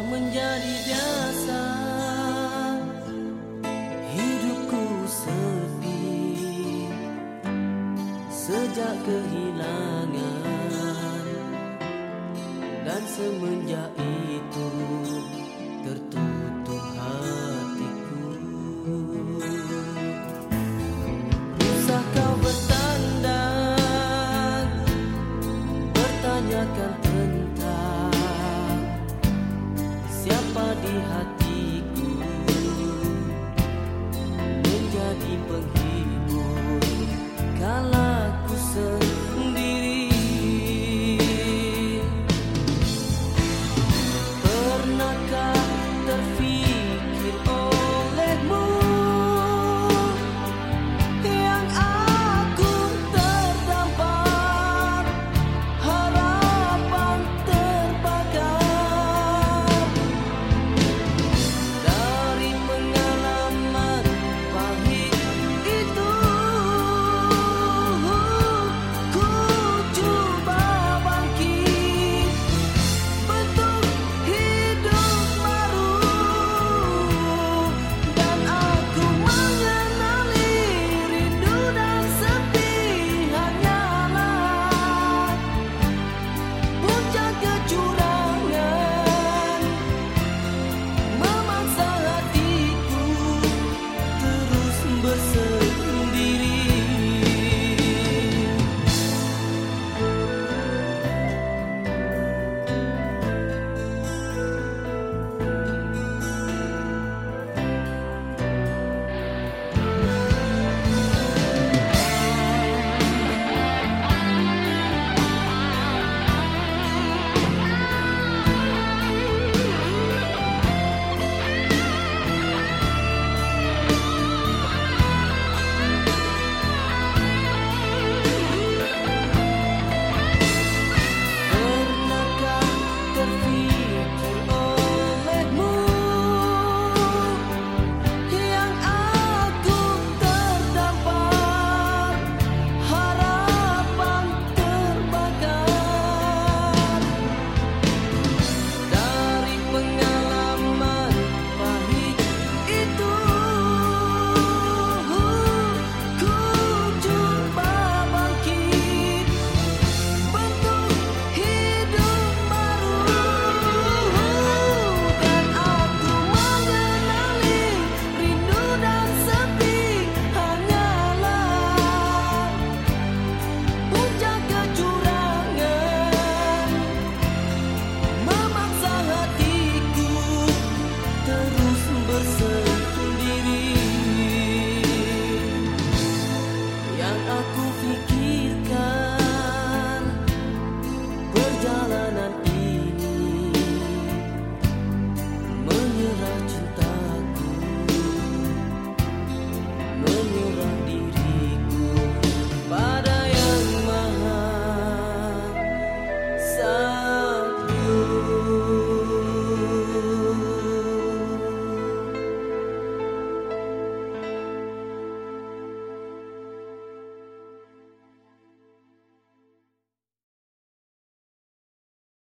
telah menjadi biasa. Hidupku sepi. Sejak kehilangan Dan semenjak itu di hati.